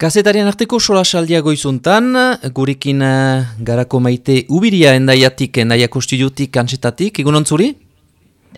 Kazetarien arteko sola saldia goizuntan, gurekin uh, garako maite ubiria endaiatik, endaiako studiotik, kantsetatik, egunon zuri?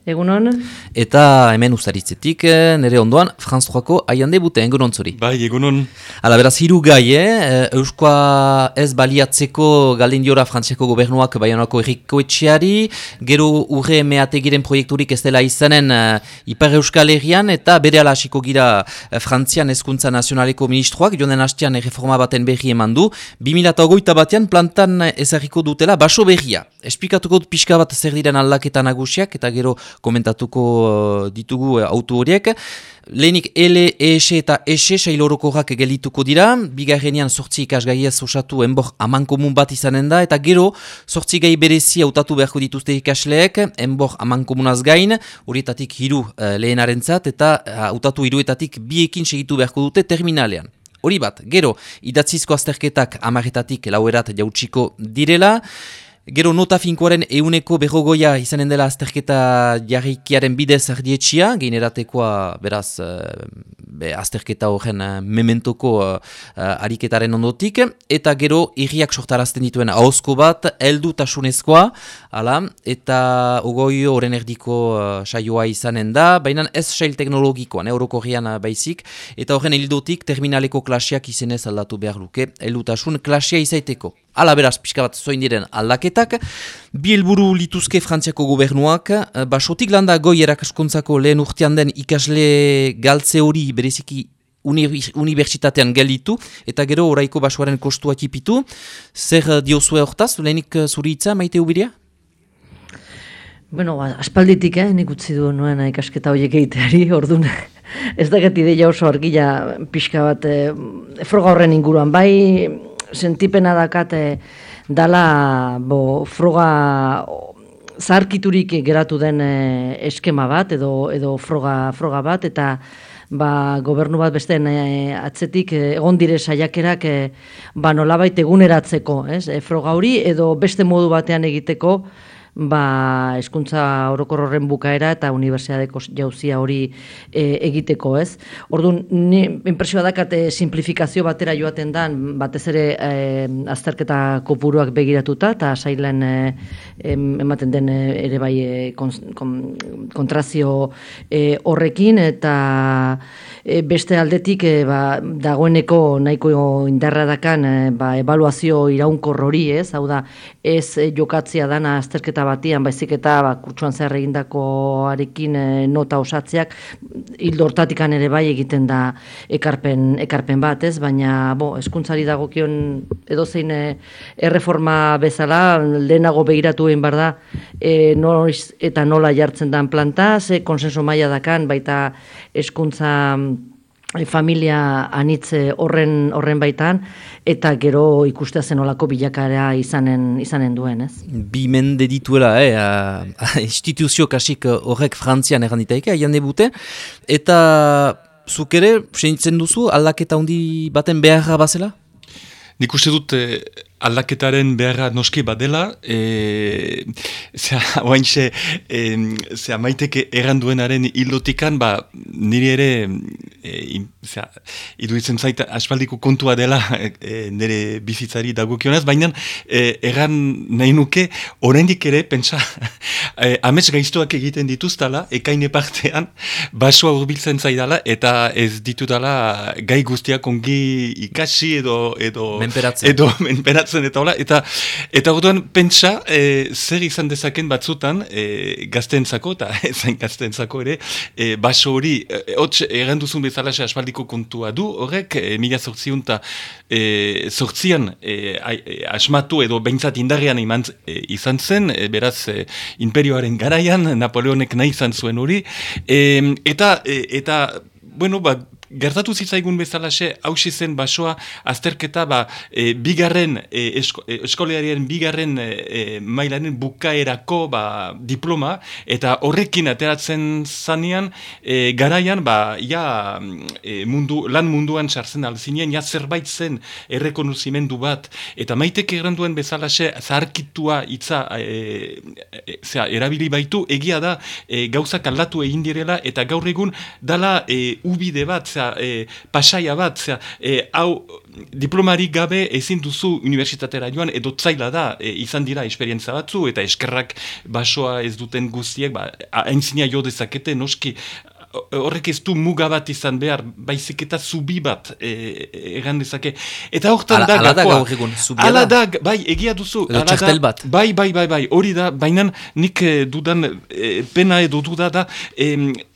Egunon. Eta hemen ustaritzetik, eh, nire ondoan, Franz Troako aiande bute, egunon zuri. Bai, egunon. Hala, beraz, hiru gai, eh? Euskoa ez baliatzeko galdin diora Frantziako gobernuak baionako erriko etxeari, gero urre meategiren proiekturik ez dela izanen uh, Ipar Euskal Herrian, eta bere ala hasiko gira uh, Frantzian Ezkuntza Nazionaleko Ministroak, jonen hastean erreforma baten berri eman du, 2008 batean plantan ezarriko dutela baso berria. Esplikatuko dut pixka bat zer diren aldaketa nagusiak, eta gero komentatuko uh, ditugu uh, auto horiek. Lehenik L, E, S eta S sailorokoak gelituko dira, bigarrenean sortzi ikasgaiez osatu enbor aman komun bat izanen da, eta gero sortzi gai berezi hautatu beharko dituzte ikasleek, enbor aman komunaz gain, horietatik hiru uh, lehenaren zat, eta hautatu uh, hiruetatik biekin segitu beharko dute terminalean. Hori bat, gero, idatzizko azterketak amaretatik lauerat jautsiko direla, Gero nota finkoaren euneko behogoia izanen dela azterketa jarrikiaren bidez ardietxia, generatatekoa beraz uh, be, azterketa horren uh, mementoko uh, ariketaren ondotik, eta gero irriak sortarazten dituen hauzko bat, eldu tasunezkoa, ala, eta ogoi horren erdiko uh, saioa izanen da, baina ez sail teknologikoan, eurokorrian uh, baizik, eta horren eldotik terminaleko klasiak izenez aldatu behar luke, eldu tasun klasia izaiteko. Ala beraz, pixka bat zoin diren aldaketak. Bi helburu lituzke Frantziako gobernuak. Eh, basotik landa goi erakaskontzako lehen urtean den ikasle galtze hori bereziki unibertsitatean gelitu. Eta gero oraiko basoaren kostua tipitu. Zer diozue hortaz, lehenik eh, zuri itza, maite ubiria? Bueno, ba, aspalditik, eh, nik utzi du nuen ikasketa horiek egiteari, orduan. Ez da gati oso argila pixka bat, eh, froga horren inguruan, bai sentipena dakate dala bo, froga zarkiturik geratu den e, eskema bat edo edo froga, froga bat eta ba, gobernu bat beste e, atzetik e, egon dire saiakerak e, ba, nolabait eguneratzeko, ez? E, froga hori edo beste modu batean egiteko ba, eskuntza orokor horren bukaera eta unibertsiadeko jauzia hori e, egiteko, ez? Orduan, ni impresioa dakate simplifikazio batera joaten dan, batez ere e, azterketa kopuruak begiratuta, eta sailen e, ematen den ere bai e, kontrazio e, horrekin, eta e, beste aldetik e, ba, dagoeneko nahiko indarra dakan e, ba, evaluazio iraunkor hori, ez? Hau da, ez jokatzia dana azterketa batian, baizik eta ba, kurtsuan zer egindakoarekin e, nota osatzeak, hildo ere bai egiten da ekarpen, ekarpen bat, ez? Baina, bo, eskuntzari dagokion edozein e, erreforma bezala, lehenago begiratu egin bar da, e, noiz eta nola jartzen dan planta, ze konsenso maila dakan, baita eskuntza E, familia anitze horren horren baitan eta gero ikustea zen olako bilakara izanen izanen duen, ez? Bi mende dituela, eh, a, instituzio kasik horrek Frantzian erran ditaike, aian debute, eta zuk ere, duzu, aldaketa handi baten beharra bazela? Nik uste dut eh, aldaketaren beharra noski badela, e, zera, oainxe, e, zera, maiteke erranduenaren hildotikan, ba, niri ere, e, zera, iduitzen zaita aspaldiko kontua dela e, nire bizitzari dagokionez, baina e, erran nahi nuke, oraindik ere, pentsa, e, amets gaiztoak egiten dituztala, ekaine partean, basoa urbiltzen zaidala, eta ez ditudala gai guztiak ongi ikasi edo, edo, menperatzen. edo menperatzen eta hola, eta eta orduan pentsa e, zer izan dezaken batzutan e, gaztentzako eta zain gaztentzako ere e, baso hori e, hotz erranduzun bezala asfaldiko kontua du horrek e, mila sortzion eta e, sortzian e, asmatu edo behintzat indarrean iman izan zen beraz e, imperioaren garaian Napoleonek nahi izan zuen hori eta eta bueno, ba, gertatu zitzaigun bezalaxe hausi zen basoa azterketa ba, e, bigarren e, esko, e, eskolearien bigarren e, e, mailaren bukaerako ba, diploma. Eta horrekin ateratzen zanean e, garaian ba, ja, e, mundu, lan munduan sartzen alzinien ja zerbait zen errekonuzimendu bat. Eta maitek erranduen bezalaxe zaharkitua itza e, e, zera, erabili baitu. Egia da e, gauzak aldatu egin direla eta gaur egun dala e, ubide bat zera, zera, e, pasaia bat, zera, e, hau diplomarik gabe ezin duzu universitatera joan edo zaila da e, izan dira esperientza batzu eta eskerrak basoa ez duten guztiek, ba, haintzina jo dezakete noski horrek ez du muga bat izan behar, baizik eta zubi bat e, egan dezake. Eta horretan da, ala da gaur egun, zubia ala da. bai, egia duzu. Edo txartel bat. Bai, bai, bai, bai, hori da, baina nik e, dudan, e, pena edo duda da, e,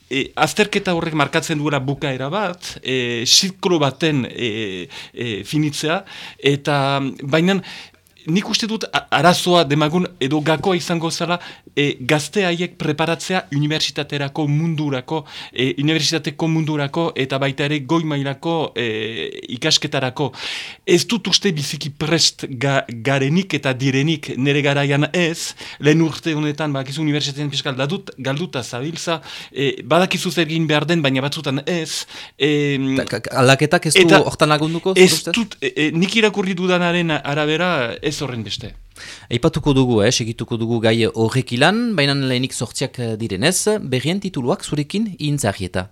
e, azterketa horrek markatzen duela bukaera bat, e, ziklo baten e, e, finitzea, eta baina nik uste dut arazoa demagun edo gakoa izango zela e, gazte haiek preparatzea universitaterako mundurako, e, universitateko mundurako eta baita ere goi mailako e, ikasketarako. Ez dut uste biziki prest ga, garenik eta direnik nere garaian ez, lehen urte honetan bakizu universitatean fiskal dadut, galduta zabiltza, e, badakizu zer egin behar den, baina batzutan ez. E, Alaketak ez du hortan lagunduko? Ez dut, e, e, nik irakurri dudanaren arabera ez horren beste. Eipatuko dugu, eh, segituko dugu gai horrek ilan, baina lehenik sortziak direnez, berrien tituluak zurekin intzarrieta.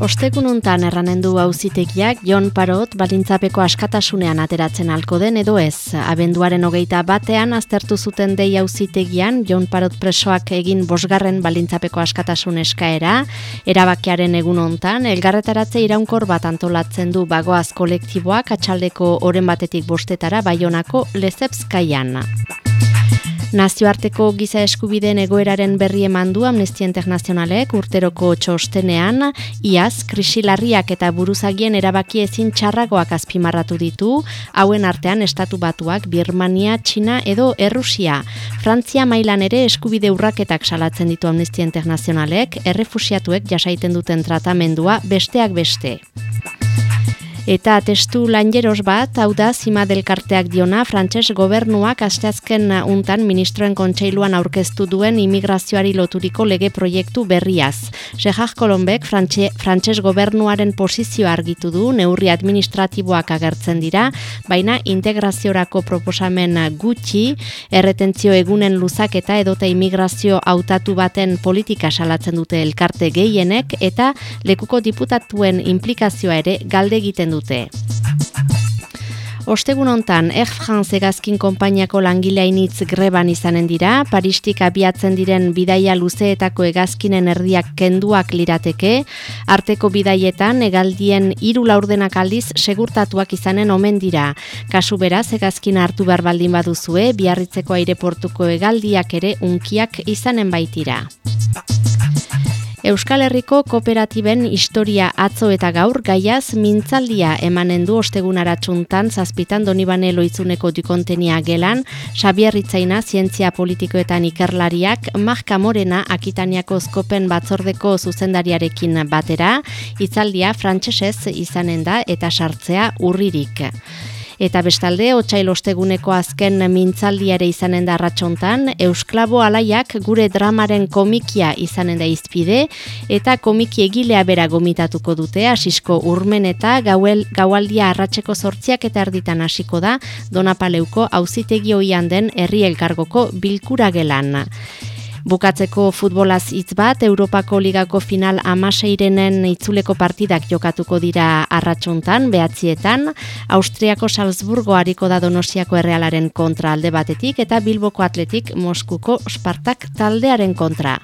Ostekun untan erranen du hauzitegiak Jon Parot balintzapeko askatasunean ateratzen alko den edo ez. Abenduaren hogeita batean aztertu zuten dei hauzitegian Jon Parot presoak egin bosgarren balintzapeko askatasun eskaera. Erabakiaren egun hontan elgarretaratze iraunkor bat antolatzen du bagoaz kolektiboak atxaldeko oren batetik bostetara baionako lezepskaian. Nazioarteko giza eskubideen egoeraren berri eman du Amnestia Internazionalek urteroko txostenean, iaz, krisilarriak eta buruzagien erabaki ezin txarragoak azpimarratu ditu, hauen artean estatu batuak Birmania, Txina edo Errusia. Frantzia mailan ere eskubide urraketak salatzen ditu Amnestia Internazionalek, errefusiatuek jasaiten duten tratamendua besteak beste. Eta testu lanjeros bat, hau da, zima delkarteak diona, frantses gobernuak asteazken untan ministroen kontseiluan aurkeztu duen imigrazioari loturiko lege proiektu berriaz. Sejak Kolombek frantses gobernuaren posizio argitu du, neurri administratiboak agertzen dira, baina integraziorako proposamen gutxi, erretentzio egunen luzak eta edota imigrazio hautatu baten politika salatzen dute elkarte gehienek, eta lekuko diputatuen implikazioa ere galde egiten dute. Ostegun hontan, Air France egazkin konpainiako langileainitz greban izanen dira, Paristik abiatzen diren bidaia luzeetako egazkinen erdiak kenduak lirateke, arteko bidaietan egaldien hiru laurdenak aldiz segurtatuak izanen omen dira. Kasu beraz, egazkin hartu behar baldin baduzue, biarritzeko aireportuko egaldiak ere unkiak izanen baitira. Euskal Herriko kooperatiben historia atzo eta gaur gaiaz mintzaldia emanen du ostegun aratsuntan zazpitan donibane loitzuneko dikontenia gelan, Xabier Ritzaina zientzia politikoetan ikerlariak, Marka Morena akitaniako skopen batzordeko zuzendariarekin batera, itzaldia frantsesez izanen da eta sartzea urririk. Eta bestalde, otxail osteguneko azken mintzaldiare izanen da ratxontan, Eusklabo alaiak gure dramaren komikia izanen da izpide, eta komiki egilea bera gomitatuko dute, asisko urmen eta gauel, gaualdia arratseko sortziak eta erditan hasiko da, donapaleuko auzitegi hoian den herri elkargoko bilkura gelan. Bukatzeko futbolaz hitz bat, Europako Ligako final amaseirenen itzuleko partidak jokatuko dira arratsuntan behatzietan, Austriako Salzburgo hariko da Donosiako errealaren kontra alde batetik, eta Bilboko Atletik Moskuko Spartak taldearen kontra.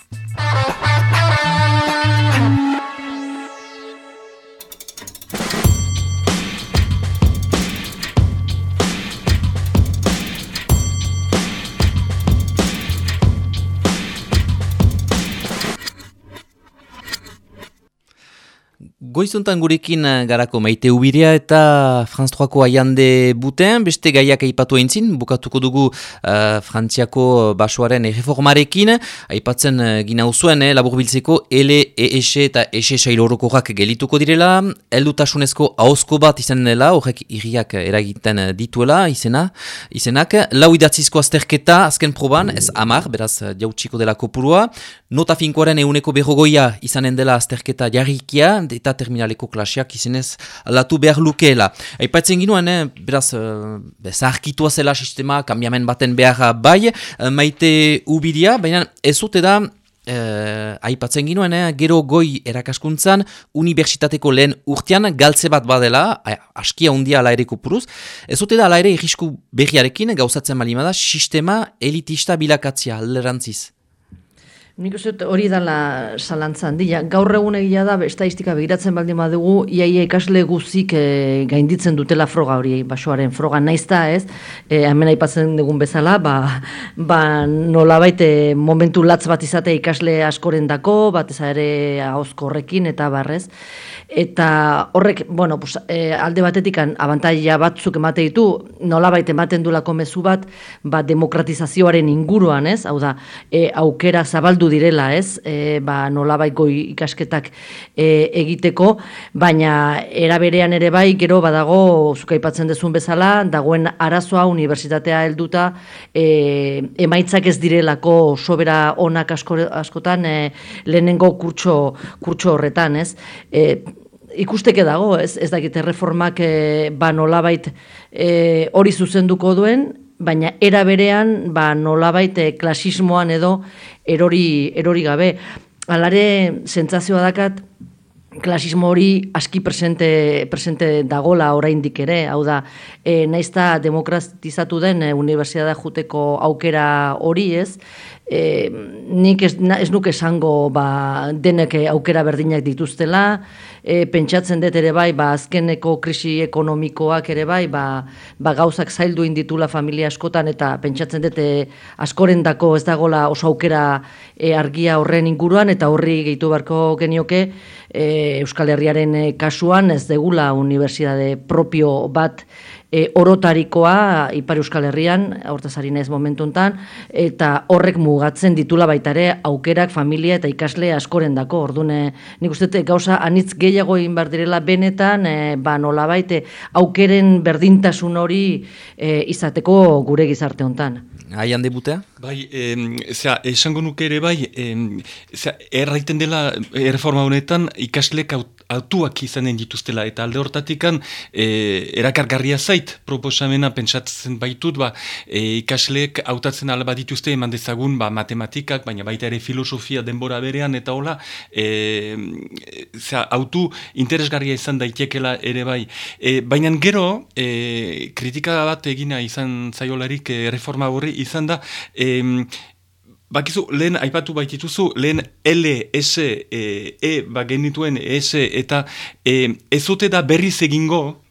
Goizuntan gurekin eh, garako maite ubirea eta Franz Troako aiande buten, beste gaiak aipatu eintzin, bukatuko dugu uh, Frantziako basoaren erreformarekin, aipatzen uh, gina uzuen, eh, labur biltzeko, ele, ES eta ES sailorokoak gelituko direla, eldutasunezko hauzko bat izan dela, horrek irriak eragiten dituela, izena, izenak, lau idatzizko azterketa, azken proban, ez amar, beraz jautsiko dela kopurua, nota finkoaren euneko berrogoia izanen dela azterketa jarrikia, eta terminaleko klaseak izenez aldatu behar lukeela. Aipatzen ginoen, eh, beraz, uh, zaharkitua zela sistema, kambiamen baten behar bai, uh, maite ubiria, baina ez zute da, eh, aipatzen ginuen, eh, gero goi erakaskuntzan, unibertsitateko lehen urtean galtze bat badela, askia hundia ala ere kupuruz, ez dute da ala ere irrisku berriarekin gauzatzen malimada sistema elitista bilakatzia alderantziz. Nik uste hori dala salantza handia. Gaur egun egia da, estadistika begiratzen baldin badugu, iaia ikasle guzik e, gainditzen dutela froga hori, basoaren froga naizta ez, e, hemen aipatzen dugun bezala, ba, ba nola baite momentu latz bat izate ikasle askoren dako, bat ez ere ahozko horrekin eta barrez. Eta horrek, bueno, pues, e, alde batetik abantaia batzuk emate ditu, nola baite ematen dulako mezu bat, ba, demokratizazioaren inguruan ez, hau da, e, aukera zabaldu direla, ez? E, ba, nolabait goi ikasketak e, egiteko, baina eraberean ere bai, gero badago zukaipatzen dezun bezala, dagoen arazoa unibertsitatea helduta e, emaitzak ez direlako sobera onak asko, askotan e, lehenengo kurtso, kurtso horretan, ez? E, ikusteke dago, ez, ez dakit erreformak e, ba nolabait e, hori zuzenduko duen, baina era berean ba nolabait eh, klasismoan edo erori erori gabe. Alare sentsazioa dakat klasismo hori aski presente presente dagola oraindik ere. Hau da e, naizta demokratizatu den e, unibertsitatea joteko aukera hori ez? E, nik ez, ez nuke esango ba, denek aukera berdinak dituztela, e, pentsatzen dut ere bai, ba, azkeneko krisi ekonomikoak ere bai, ba, ba gauzak zaildu inditula familia askotan, eta pentsatzen dut e, askorendako ez dagola oso aukera e, argia horren inguruan, eta horri gehitu beharko genioke e, Euskal Herriaren e, kasuan ez degula unibertsitate propio bat e, orotarikoa Ipar Euskal Herrian, hortazari ez momentu hontan, eta horrek mugatzen ditula baita ere aukerak familia eta ikasle askoren dako. Ordune, nik uste gauza anitz gehiago egin behar direla benetan, e, ba nola baite aukeren berdintasun hori e, izateko gure gizarte hontan. Aian debutea? Bai, zera, esango nuke ere bai, zera, erraiten dela erreforma honetan ikaslek autuak izanen dituztela, eta alde hortatikan e, erakargarria zait proposamena pentsatzen baitut, ba, e, ikasleek hautatzen alba dituzte eman dezagun ba, matematikak, baina baita ere filosofia denbora berean, eta hola, e, zera, autu interesgarria izan daitekela ere bai. E, baina gero, e, kritika bat egina izan zaiolarik e, reforma horri izan da, e, Bakizu, lehen aipatu baitituzu, lehen L, S, E, e ba S, eta e, ezote da berriz egingo,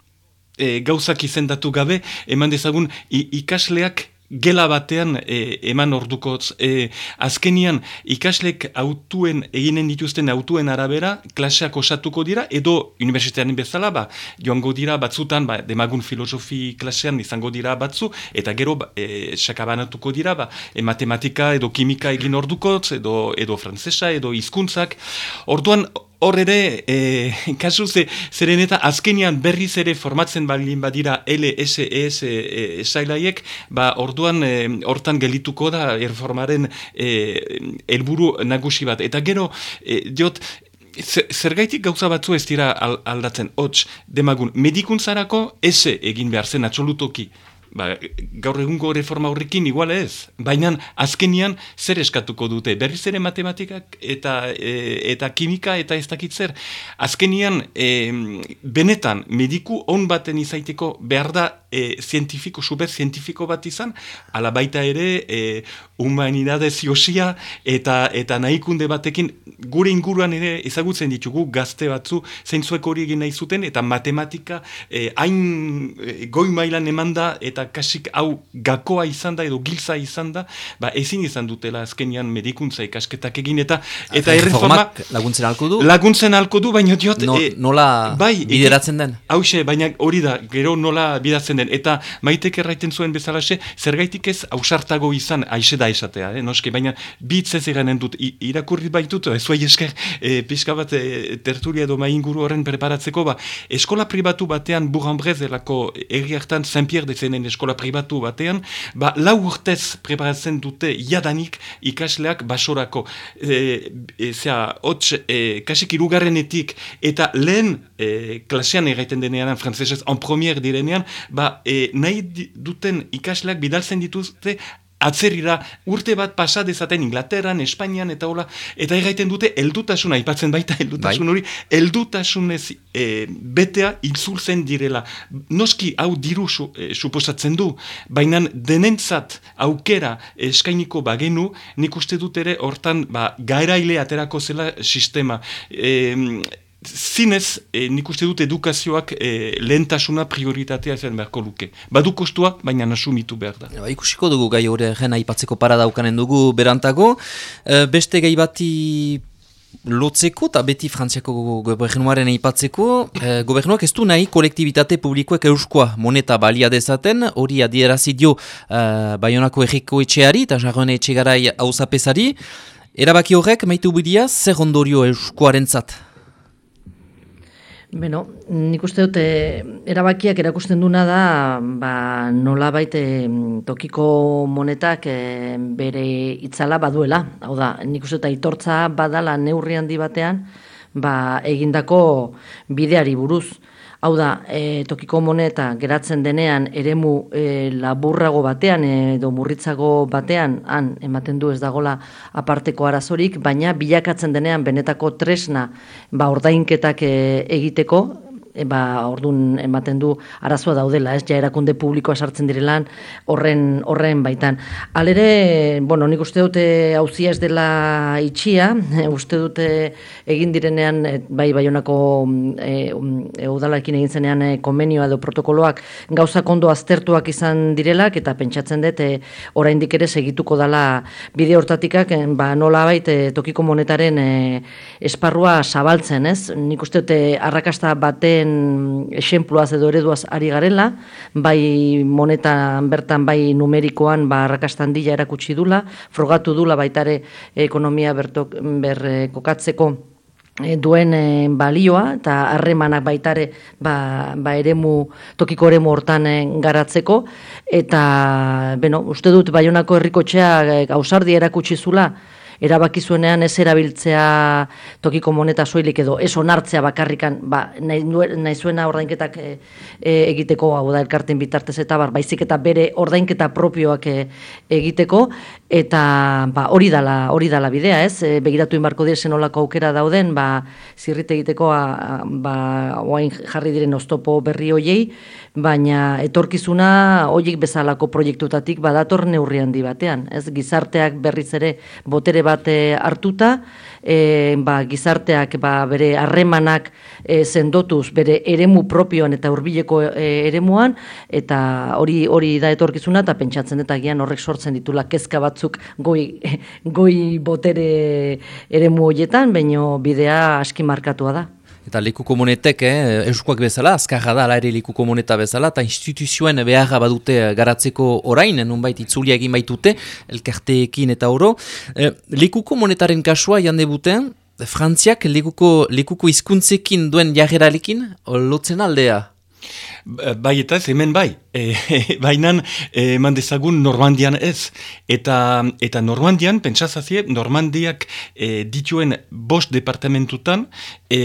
e, gauzak izendatu gabe, eman dezagun ikasleak gela batean e, eman ordukotz. E, azkenian ikaslek autuen, eginen dituzten autuen arabera, klaseak osatuko dira, edo universitatean bezala, ba, joango dira batzutan, ba, demagun filosofi klasean izango dira batzu, eta gero e, sakabanatuko dira, ba, e, matematika edo kimika egin ordukotz, edo, edo frantzesa, edo hizkuntzak. Orduan, Hor ere, e, kasu ze, zeren eta azkenian berriz ere formatzen balin badira LSES e, e, sailaiek, ba orduan e, hortan gelituko da erformaren e, helburu nagusi bat. Eta gero, e, diot, Zergaitik gauza batzu ez dira aldatzen, hots, demagun, medikuntzarako ese egin behar zen atxolutoki ba, gaur egungo reforma horrekin igual ez. Baina azkenian zer eskatuko dute? Berriz ere matematikak eta e, eta kimika eta ez dakitzer. Azkenian e, benetan mediku on baten izaiteko behar da e, zientifiko, subez zientifiko bat izan, ala baita ere e, humanidadez josia eta eta nahikunde batekin gure inguruan ere ezagutzen ditugu gazte batzu zeintzuek hori egin nahi zuten eta matematika e, hain e, goi mailan emanda eta kasik hau gakoa izan da edo gilza izan da, ba ezin izan dutela azkenian medikuntza ikasketak egin eta eta erreforma laguntzen alko du? Laguntzen alko du, baina diot... No, e, bai, bideratzen den? Hauxe, baina hori da, gero nola bideratzen den. Eta maitek erraiten zuen bezalaxe, zergaitik ez ausartago izan, aixe da esatea, eh, noski, baina bitz ez eganen dut, irakurri baitut, zuai esker, e, pixka bat e, tertulia edo mainguru horren preparatzeko, ba, eskola pribatu batean, Burambrez delako erriartan, Saint-Pierre dezenen eskola pribatu batean, ba, lau urtez preparatzen dute jadanik ikasleak basorako. E, e, zera, hotx, e, kasik irugarrenetik, eta lehen e, klasean erraiten denean, frantzesez, en premier direnean, ba, e, nahi duten ikasleak bidaltzen dituzte atzerira urte bat pasa dezaten Inglaterran, Espainian eta hola, eta erraiten dute eldutasuna, ipatzen baita eldutasun bai. hori, eldutasunez e, betea ilzultzen direla. Noski hau diru su, e, suposatzen du, baina denentzat aukera eskainiko bagenu, nik uste dut ere hortan ba, gaeraile aterako zela sistema. E, zinez, e, nik uste dut edukazioak e, lehentasuna prioritatea zen beharko luke. Badu kostua, baina nasumitu behar da. Ba, ikusiko dugu gai hori jena ipatzeko paradaukanen dugu berantago. E, beste gai bati lotzeko eta beti frantziako gobernuaren ipatzeko, e, gobernuak ez du nahi kolektibitate publikoek euskoa moneta balia dezaten, hori adierazidio e, baionako erriko etxeari eta jarroen etxegarai hausapesari. Erabaki horrek, maitu bidia, zer ondorio euskoaren zat? Beno, nik uste dute erabakiak erakusten duna da ba, nola baite tokiko monetak e, bere itzala baduela. Hau da, nik uste dute itortza badala neurri handi batean ba, egindako bideari buruz. Hau da, e, tokiko moneta geratzen denean eremu e, laburrago batean edo murritzago batean han ematen du ez dagola aparteko arazorik, baina bilakatzen denean benetako tresna ba ordainketak e, egiteko ba, ordun ematen du arazoa daudela, ez ja erakunde publikoa sartzen direlan horren horren baitan. Alere, bueno, nik uste dute auzia ez dela itxia, uste dute egin direnean e, bai baionako e, e, udalakin egin zenean e, konbenioa edo protokoloak gauza kondo aztertuak izan direlak eta pentsatzen dut e, oraindik ere segituko dala bide hortatikak ba nola bait tokiko monetaren e, esparrua zabaltzen, ez? Nik uste dute arrakasta baten horren esenpluaz edo ereduaz ari garela, bai monetan bertan bai numerikoan ba arrakastan dila erakutsi dula, frogatu dula baitare ekonomia bertok, ber eh, kokatzeko eh, duen eh, balioa eta harremanak baitare ba, ba eremu, tokiko eremu hortan garatzeko. Eta beno, uste dut baionako herrikotxea gauzardi erakutsi zula erabaki zuenean ez erabiltzea tokiko moneta soilik edo ez onartzea bakarrikan ba, nahi, nahi zuena ordainketak e, egiteko hau da elkarten bitartez eta bar, baizik eta bere ordainketa propioak e, egiteko eta ba, hori dala hori dala bidea ez? E, begiratu inbarko dira zenolako aukera dauden ba, zirrite egiteko a, ba, oain jarri diren oztopo berri hoiei baina etorkizuna hoiek bezalako proiektutatik badator neurri handi batean ez? Gizarteak berriz ere botere bat hartuta, e, ba, gizarteak ba, bere harremanak e, sendotuz, bere eremu propioan eta hurbileko e, eremuan, eta hori hori da etorkizuna, eta pentsatzen eta gian horrek sortzen ditula kezka batzuk goi, goi botere eremu horietan, baino bidea aski markatua da. Eta liku komunetek, eh, euskoak bezala, azkarra da, ala ere liku komuneta bezala, eta instituzioen beharra badute garatzeko orain, nunbait itzulia egin baitute, elkarteekin eta oro. Eh, liku komunetaren kasua jande buten, Frantziak likuko, likuko izkuntzekin duen jarreralekin, lotzen aldea? Bai eta ez, hemen bai. E, Baina e, eman dezagun Normandian ez. Eta, eta Normandian, pentsazazie, Normandiak e, dituen bost departamentutan, e,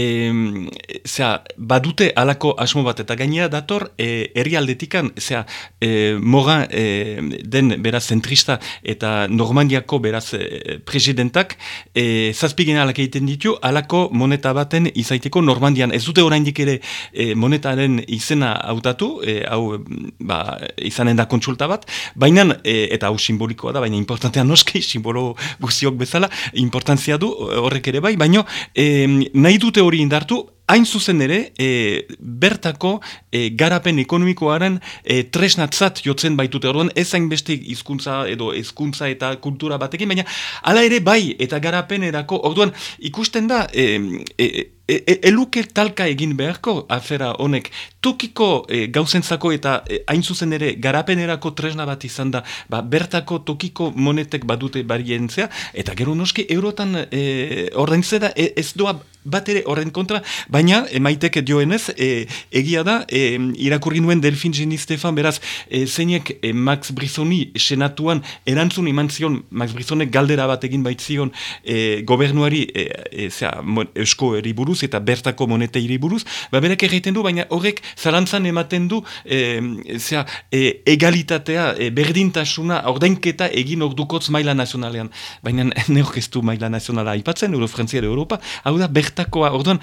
zera, badute alako asmo bat eta gainea dator, e, erri aldetikan, zera, e, moga e, den beraz zentrista eta Normandiako beraz e, presidentak, e, zazpigen alak egiten ditu, alako moneta baten izaiteko Normandian. Ez dute oraindik ere e, monetaren izena hautatu, e, hau ba, izanen da kontsulta bat, baina, e, eta hau simbolikoa da, baina importantea noski, simbolo guziok bezala, importantzia du horrek ere bai, baina e, nahi dute hori indartu, hain zuzen ere, e, bertako e, garapen ekonomikoaren e, tresnatzat jotzen baitute. Orduan, ez hain beste hizkuntza edo hezkuntza eta kultura batekin, baina hala ere bai eta garapen erako, orduan ikusten da, e, e, e, eluke talka egin beharko afera honek. Tokiko e, gauzentzako eta e, hain zuzen ere garapenerako tresna bat izan da ba, bertako tokiko monetek badute barientzea eta gero noski eurotan e, ordaintzea e, ez doa bat ere horren kontra, baina emaiteke dioenez, e, egia da, e, irakurri nuen Delfin Jenny Stefan, beraz, e, zeinek e, Max Brizoni senatuan erantzun iman zion, Max Brizonek galdera bat egin baitzion e, gobernuari e, e, eusko eriburuz, buruz eta bertako moneteiri buruz, ba berak erraiten du, baina horrek zalantzan ematen du e, zera, e, egalitatea, e, berdintasuna, ordainketa egin ordukotz maila nazionalean. Baina neok maila nazionala aipatzen, Eurofrantzia Europa, hau da bertakoa, orduan,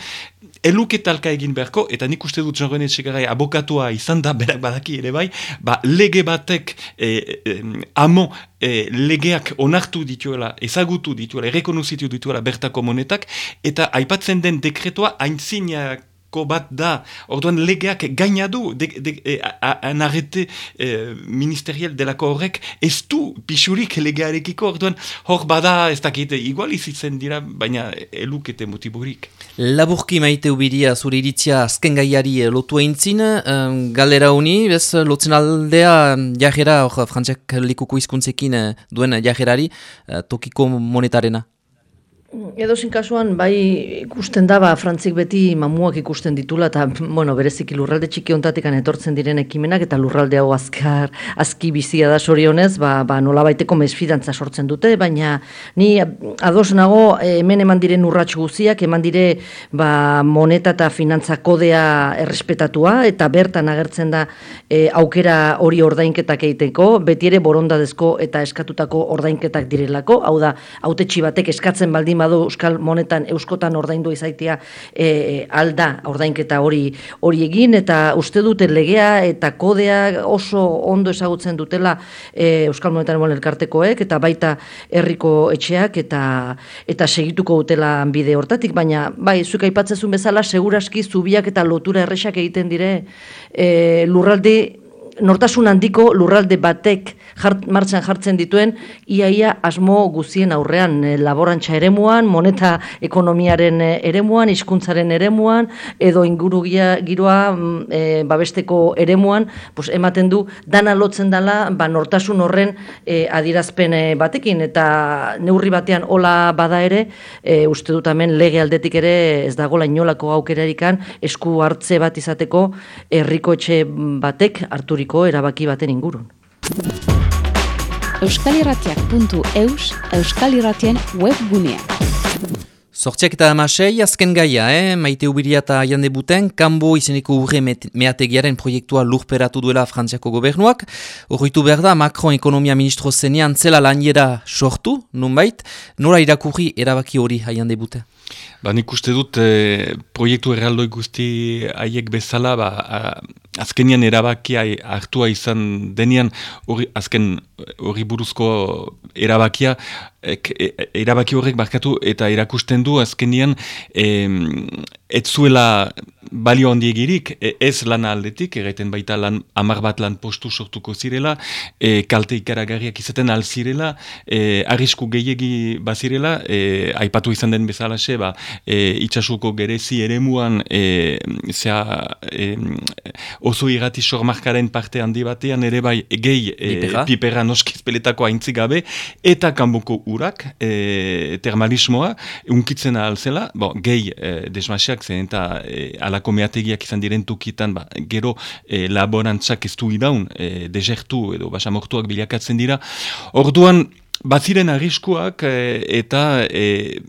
eluketalka egin beharko, eta nik uste dut jorren etxegarai abokatua izan da, berak badaki ere bai, ba, lege batek e, e, amo e, legeak onartu dituela, ezagutu dituela, errekonozitu dituela bertako monetak, eta aipatzen den dekretoa haintzinak ko bat da, orduan legeak gaina du, e, an arrete e, ministerial delako horrek, ez du pixurik legearekiko, orduan hor bada ez dakite igual izitzen dira, baina elukete motiburik. Laburki maite ubiria zure iritzia azken gaiari lotu eintzin, um, galera honi, bez, lotzen aldea jajera, hor, frantziak likuko izkuntzekin eh, duen jajerari, tokiko monetarena. Edo kasuan, bai ikusten da, ba, frantzik beti mamuak ikusten ditula, eta, bueno, bereziki lurralde txiki ontatik etortzen diren ekimenak, eta lurralde hau azkar, azki bizia da sorionez, ba, ba, nola baiteko mesfidantza sortzen dute, baina ni ados nago hemen eman diren urrats guziak, eman dire ba, moneta eta finantza kodea errespetatua, eta bertan agertzen da e, aukera hori ordainketak egiteko, beti ere borondadezko eta eskatutako ordainketak direlako, hau da, haute batek eskatzen baldin badu euskal monetan euskotan ordaindu izaitia e, alda ordainketa hori hori egin eta uste dute legea eta kodea oso ondo ezagutzen dutela e, euskal monetan elkartekoek eta baita herriko etxeak eta eta segituko dutela bide hortatik. Baina bai zuek aipatzezun bezala seguraski zubiak eta lotura erresak egiten dire e, lurralde nortasun handiko lurralde batek jart, martxan jartzen dituen iaia asmo guzien aurrean e, laborantza eremuan, moneta ekonomiaren eh, eremuan, hizkuntzaren eremuan edo inguru giroa e, babesteko eremuan, pues, ematen du dana lotzen dela ba, nortasun horren e, adirazpen batekin. Eta neurri batean hola bada ere, e, uste dut hemen lege aldetik ere ez dago inolako aukerarikan esku hartze bat izateko herriko etxe batek harturiko erabaki baten ingurun euskalirratiak.eus euskalirratien webgunea. Sortziak eta amasei, azken gaia, eh? maite ubiria eta aian debuten, kanbo izeneko urre meategiaren proiektua lurperatu duela frantziako gobernuak. Horritu behar da, Macron ekonomia ministro zenean zela laniera sortu, nunbait, nora irakurri erabaki hori aian debuten? Ba, nik uste dut e, proiektu erraldoi guzti haiek bezala, ba, azkenian erabakia hartua izan denean, hori, azken hori buruzko erabakia, ek, e, erabaki horrek barkatu eta erakusten du azkenian e, ez zuela balio handiegirik, e, ez lan aldetik, egiten baita lan, amar bat lan postu sortuko zirela, e, kalte ikaragarriak izaten alzirela, e, arrisku gehiegi bazirela, e, aipatu izan den bezalaxe, ba, e, itxasuko gerezi eremuan, e, zea, e, oso irrati sormarkaren parte handi batean, ere bai, gehi e, pipera. noskizpeletako haintzi gabe, eta kanboko urak, e, termalismoa, unkitzen alzela, bo, gehi e, desmasiak zen, eta e, alako meategiak izan diren tukitan, ba, gero e, laborantzak ez du idaun, e, desertu edo basamortuak bilakatzen dira. Orduan, baziren arriskuak e, eta e,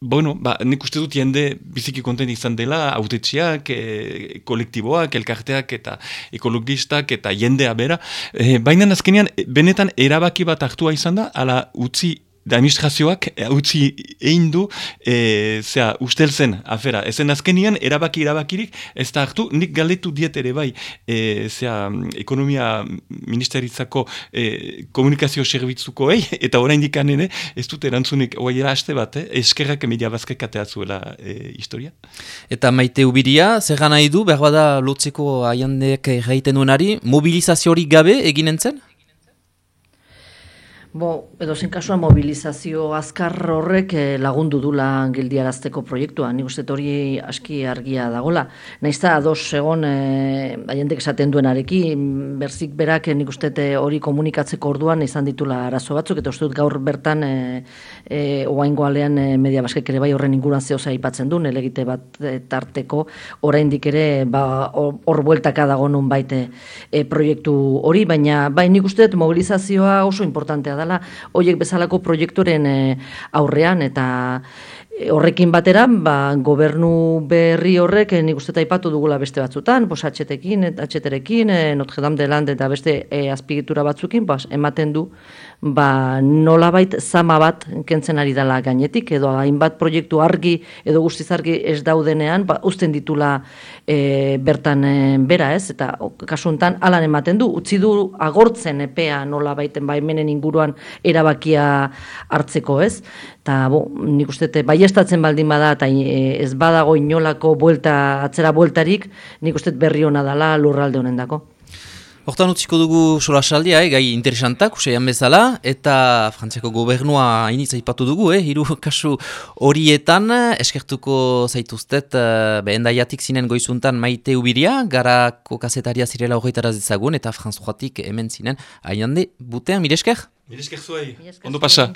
Bueno, ba, nik uste dut jende biziki konten izan dela, autetxiak, e, kolektiboak, elkarteak eta ekologistak eta jendea bera. E, Baina azkenean, benetan erabaki bat hartua izan da, ala utzi da administrazioak eh, utzi egin du e, zera, ustelzen afera. Ezen azkenian, erabaki erabakirik, ez da hartu, nik galdetu diet ere bai, e, zera, ekonomia ministeritzako e, komunikazio zerbitzuko ei, eta orain dikan ere, ez dut erantzunik, oa haste bat, eh? eskerrak media bazkek ateatzuela e, historia. Eta maite ubiria, zer gana du, behar bada lotzeko aiandek egiten duenari, mobilizazio hori gabe eginen zen? Bo, edo zen kasuan mobilizazio azkar horrek eh, lagundu dula gildiarazteko proiektua. Nik uste hori aski argia dagola. Naizta ados egon e, esaten duenareki, berzik berak nik uste hori komunikatzeko orduan izan ditula arazo batzuk, eta uste dut gaur bertan e, e, oaingo alean e, media baskek ere bai horren inguruan zehoza aipatzen du, nelegite bat tarteko oraindik ere ba, hor bueltaka dago nun baite e, proiektu hori, baina bai nik uste mobilizazioa oso importantea dela, hoiek bezalako proiektoren eh, aurrean eta horrekin batera, ba, gobernu berri horrek, eh, nik uste aipatu dugula beste batzutan, bos, atxetekin, atxeterekin, e, Notre Dame de Land eta beste e, azpigitura batzukin, bas, ematen du, ba, nolabait zama bat kentzen ari dela gainetik, edo hainbat proiektu argi, edo guztiz argi ez daudenean, ba, usten ditula e, bertan e, bera ez, eta kasuntan alan ematen du, utzi du agortzen epea nolabaiten baimenen inguruan erabakia hartzeko ez, eta bo, nik uste, bai estatzen baldin bada eta e, ez badago inolako buelta, atzera bueltarik, nik uste berri hona dela lurralde honen dako. Hortan utziko dugu sola saldia, eh, gai interesantak, usaian bezala, eta Frantziako gobernua hainitza ipatu dugu, eh, hiru kasu horietan, eskertuko zaituztet, uh, behen daiatik zinen goizuntan maite ubiria, garako kasetaria zirela horretara zizagun, eta Franz hemen zinen, hain handi, butean, mire esker? Mire esker zuei, ondo pasa.